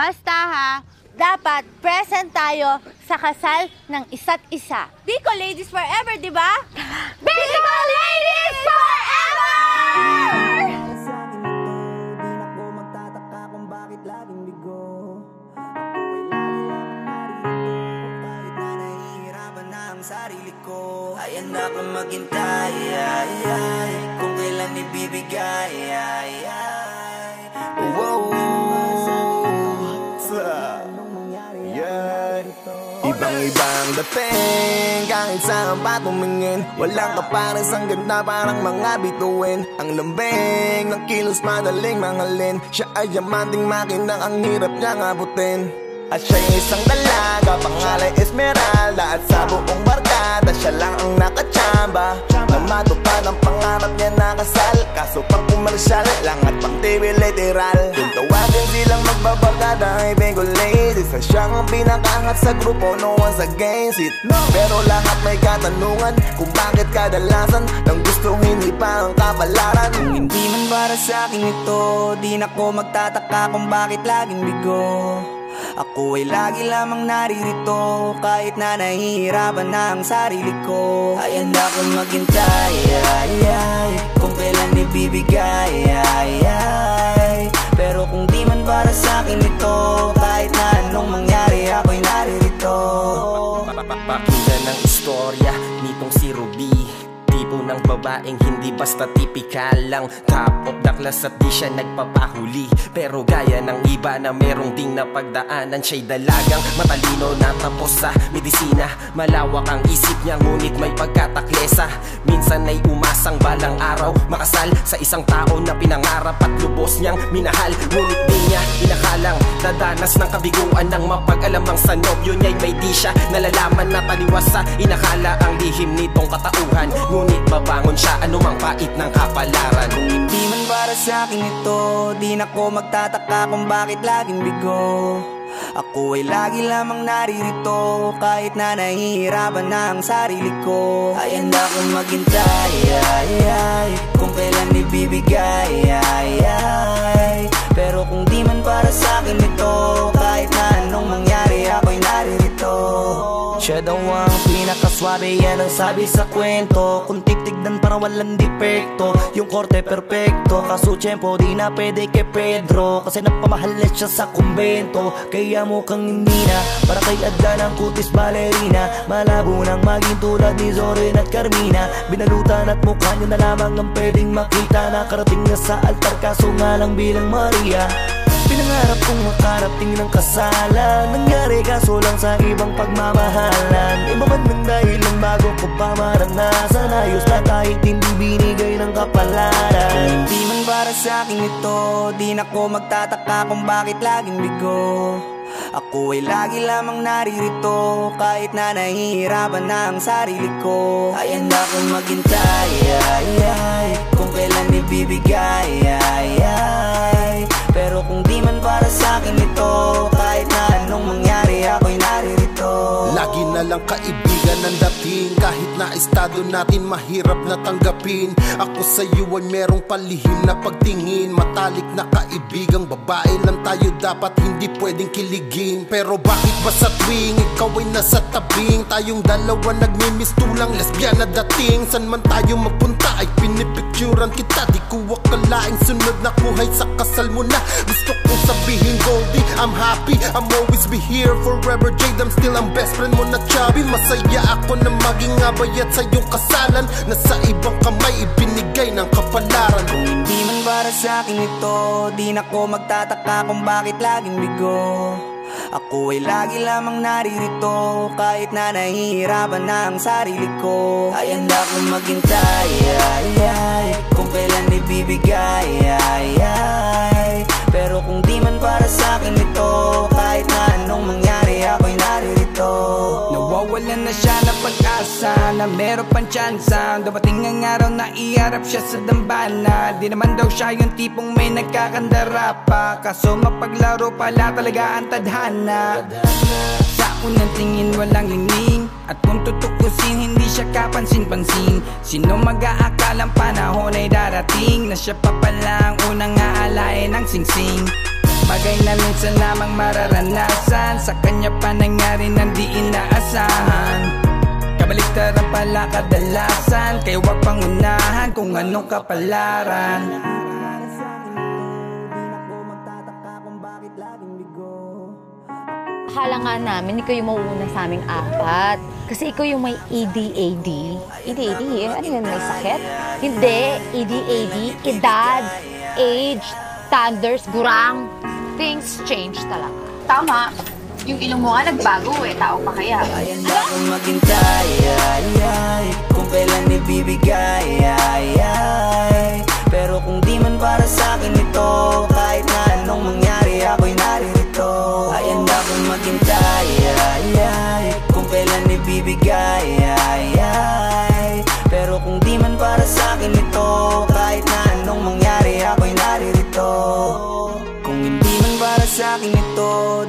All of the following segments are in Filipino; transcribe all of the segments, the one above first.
Basta ha, dapat present tayo sa kasal ng isa't isa. Biko Ladies Forever, di ba? Biko Ladies Forever! Sa akin ito, di na ko magtataka kung bakit laging bigo Ibang-ibang dating. Kahit saan pa tumingin Walang kapares. Ang ganda parang mga bituin. Ang lambing ng kilos madaling mangalin. Siya ay yamanting makinang ang hirap niyang abutin. At siya ay isang dalaga Pangalay Esmeralda. At sa buong barkada Siya lang ang nakachamba. Na matupad ang pangarap niya na kasal Kaso pang komersyal lang at pang TV literal. Kung silang magbabarkada ay Bengo Ladies. At siya ang pinakaangat sa grupo. No one's against it. Pero lahat may katanungan Kung bakit kadalasan Nang gusto hindi pa ang kapalaran. Kung hindi man para sa akin ito Di na ko magtataka kung bakit laging bigo. Ako ay lagi lamang naririto Kahit na nahihirapan na ang sarili ko. Ay handa kong maghintay ay, ay, Kung kailan ibibigay nitong si Ruby Tipo ng babaeng hindi basta tipikal lang. Top of the class at di siya nagpapahuli. Pero gaya ng iba na merong ding napagdaanan Siya'y dalagang matalino na tapos sa medisina. Malawak ang isip niya ngunit may pagkataklesa. Minsan ay umasang balang araw Makasal sa isang tao na pinangarap at lubos niyang minahal. Ngunit di niya inakalang dadanas ng kabiguan Nang mapag-alam ang sa nobyo niya'y may di siya Nalalaman na taliwas sa inakala ang lihim nitong katauhan. Ngunit mabangon siya anumang pait ng kapalaran? Di man para sa akin ito Di na ko magtataka kung bakit laging bigo. Ako ay lagi lamang naririto Kahit na nahihirapan na ang sarili ko. Ay handa kong maghintay ay, ay, Kung kailan ibibigay ay, ay. Pinakaswabe yan ang sabi sa kwento. Kung titignan para walang depekto. Yung korte perfecto. Kaso tiyempo di na pwede kay Pedro. Kasi napamahalit siya sa kumbento. Kaya mukhang hindi na. Para kay Adlan ang kutis balerina. Malabo nang maging tulad ni Zorin at Carmina. Binalutan at mukha niya na lamang ang pwedeng makita. Nakarating na sa altar kaso nga lang bilang Maria Pinangarap kong makarating ng kasalan Nangyari kaso lang sa ibang pagmamahalan. Iba man ng dahilan bago ko pa maranasan. Ayos na kahit hindi binigay ng kapalaran. Hindi man para sa akin ito. Di na ko magtataka kung bakit laging bigo. Ako ay lagi lamang naririto. Kahit na nahihirapan na ang sarili ko. Ay handa kong maghintay ay, ay, na estado natin mahirap na tanggapin. Ako sa iyo ay merong palihim na pagtingin. Matalik na kaibigang babae lang tayo dapat hindi pwedeng kiligin. Pero bakit ba sa tuwing ikaw ay nasa tabing? Tayong dalawa nagmimiss tulang lesbiana dating. San man tayo mapunta ay pinipicturan kita. Di ko akalaing sunod na buhay sa kasal mo na. Gusto sabihin Goldie I'm happy. I'm always be here forever Jade. I'm still ang best friend mo na chubby. Masaya ako na maging abayat sa iyong kasalan. Na sa ibang kamay ibinigay ng kapalaran. Hindi man para sa ito Di na ko magtataka kung bakit laging bigo. Ako ay lagi lamang naririto Kahit na nahihirapan na ang sarili ko. Ay handa kong maghintay ay, ay, Kung kailan ibibigay Na meron pang tsansa. Dumating ang araw na iharap siya sa dambana. Di naman daw siya yung tipong may nagkakandara pa. Kaso mapaglaro pala talaga ang tadhana. Sa unang tingin walang lingling At kung tutukusin hindi siya kapansin-pansin. Sino mag-aakalang panahon ay darating? Na siya pa pala ang unang aalain ng singsing. Bagay na minsan lamang mararanasan. Sa kanya pa nangyari nang di inaasahan Kabaliktaran pala kadalasan Kaya huwag pangunahan kung anong kapalaran Akala nga namin ikaw yung mauuna sa aming apat. Kasi ikaw yung may EDAD. EDAD? Ano yun? May sakit? Hindi. EDAD, edad, age, standards, gurang. Things change talaga. Tama. Yung ilong mo nga nagbago eh. Tao pa kaya. Ayan na kung maghintay ay,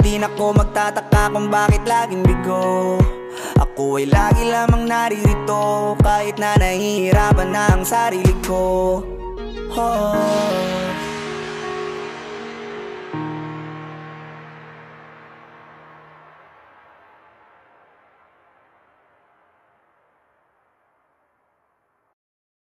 Di na ko magtataka kung bakit laging bigo Ako ay lagi lamang naririto Kahit na nahihirapan na ang sarili ko oh.